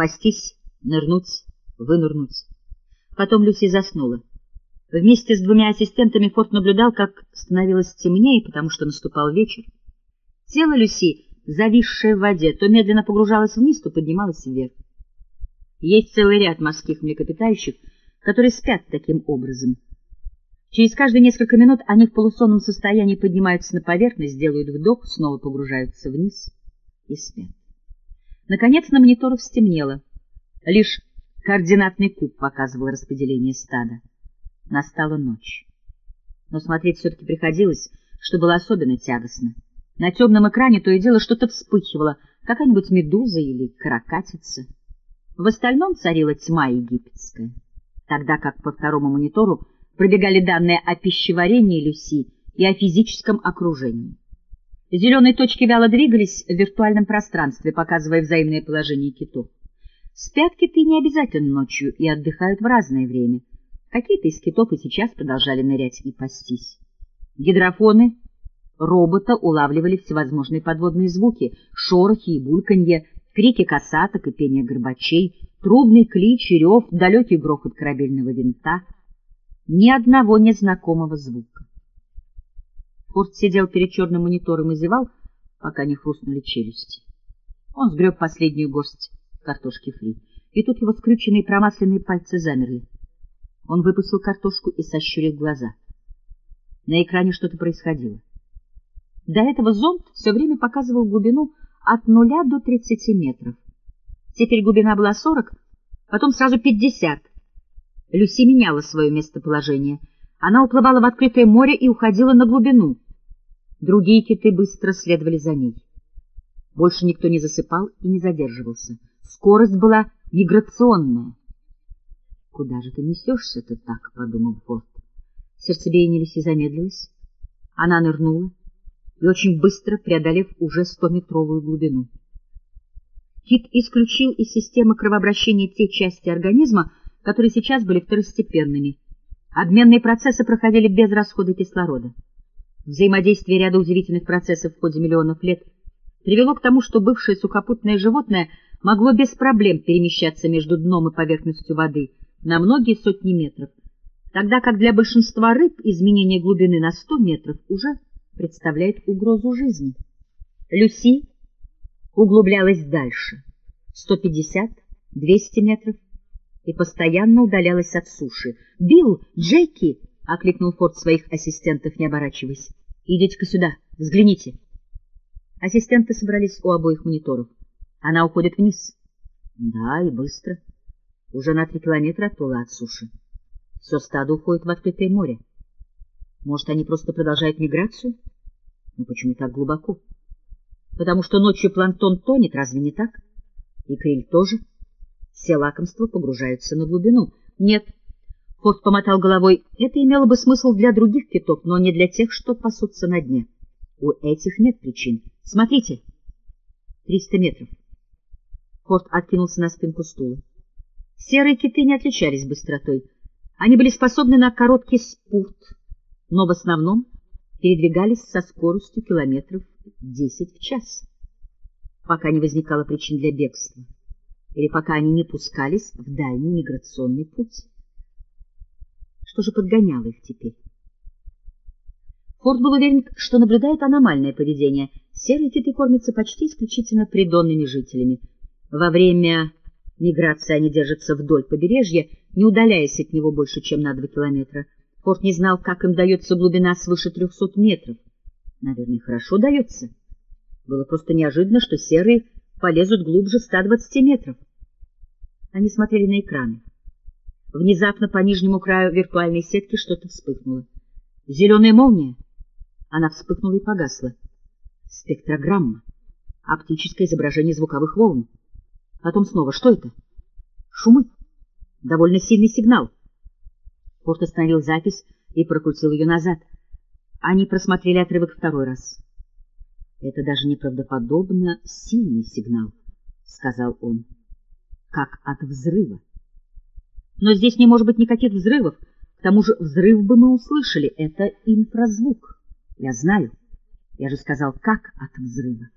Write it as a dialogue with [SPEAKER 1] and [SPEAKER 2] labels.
[SPEAKER 1] Пастись, нырнуть, вынырнуть. Потом Люси заснула. Вместе с двумя ассистентами Форд наблюдал, как становилось темнее, потому что наступал вечер. Тело Люси, зависшее в воде, то медленно погружалось вниз, то поднималось вверх. Есть целый ряд морских млекопитающих, которые спят таким образом. Через каждые несколько минут они в полусонном состоянии поднимаются на поверхность, делают вдох, снова погружаются вниз и спят. Наконец на мониторах стемнело. Лишь координатный куб показывал распределение стада. Настала ночь. Но смотреть все-таки приходилось, что было особенно тягостно. На темном экране то и дело что-то вспыхивало, какая-нибудь медуза или каракатица. В остальном царила тьма египетская, тогда как по второму монитору пробегали данные о пищеварении Люси и о физическом окружении. Зеленые точки вяло двигались в виртуальном пространстве, показывая взаимное положение китов. Спят киты не обязательно ночью и отдыхают в разное время. Какие-то из китов и сейчас продолжали нырять и пастись. Гидрофоны робота улавливали всевозможные подводные звуки, шорохи и бульканье, крики косаток и пение горбачей, трубный клич и рев, далекий грохот корабельного винта. Ни одного незнакомого звука. Форд сидел перед черным монитором и зевал, пока не хрустнули челюсти. Он сгреб последнюю горсть картошки фри, и тут его скрюченные промасленные пальцы замерли. Он выпустил картошку и сощурил глаза. На экране что-то происходило. До этого зонд все время показывал глубину от нуля до 30 метров. Теперь глубина была 40, потом сразу 50. Люси меняла свое местоположение. Она уплывала в открытое море и уходила на глубину. Другие киты быстро следовали за ней. Больше никто не засыпал и не задерживался. Скорость была миграционная. — Куда же ты несешься-то так? — подумал Форд. Сердцебиение Люси замедлилось. Она нырнула и очень быстро преодолев уже стометровую глубину. Кит исключил из системы кровообращения те части организма, которые сейчас были второстепенными. Обменные процессы проходили без расхода кислорода. Взаимодействие ряда удивительных процессов в ходе миллионов лет привело к тому, что бывшее сухопутное животное могло без проблем перемещаться между дном и поверхностью воды на многие сотни метров, тогда как для большинства рыб изменение глубины на 100 метров уже представляет угрозу жизни. Люси углублялась дальше, 150, 200 метров, и постоянно удалялась от суши. «Билл! Джеки!» — окликнул Форд своих ассистентов, не оборачиваясь. «Идите-ка сюда, взгляните». Ассистенты собрались у обоих мониторов. Она уходит вниз. Да, и быстро. Уже на три километра отплыла от суши. Все стадо уходит в открытое море. Может, они просто продолжают миграцию? Но почему так глубоко? Потому что ночью планктон тонет, разве не так? И криль тоже. Все лакомства погружаются на глубину. Нет. Форд помотал головой. Это имело бы смысл для других китов, но не для тех, что пасутся на дне. У этих нет причин. Смотрите. Триста метров. Форд откинулся на спинку стула. Серые киты не отличались быстротой. Они были способны на короткий спурт, но в основном передвигались со скоростью километров 10 в час, пока не возникало причин для бегства, или пока они не пускались в дальний миграционный путь. Что же подгоняло их теперь? Форд был уверен, что наблюдает аномальное поведение. Серые киты кормятся почти исключительно придонными жителями. Во время миграции они держатся вдоль побережья, не удаляясь от него больше, чем на два километра. Форд не знал, как им дается глубина свыше трехсот метров. Наверное, хорошо дается. Было просто неожиданно, что серые полезут глубже 120 метров. Они смотрели на экраны. Внезапно по нижнему краю виртуальной сетки что-то вспыхнуло. Зеленая молния. Она вспыхнула и погасла. Спектрограмма. Оптическое изображение звуковых волн. Потом снова. Что это? Шумы. Довольно сильный сигнал. Форд остановил запись и прокрутил ее назад. Они просмотрели отрывок второй раз. — Это даже неправдоподобно сильный сигнал, — сказал он, — как от взрыва. Но здесь не может быть никаких взрывов. К тому же взрыв бы мы услышали. Это инфразвук. Я знаю. Я же сказал, как от взрыва.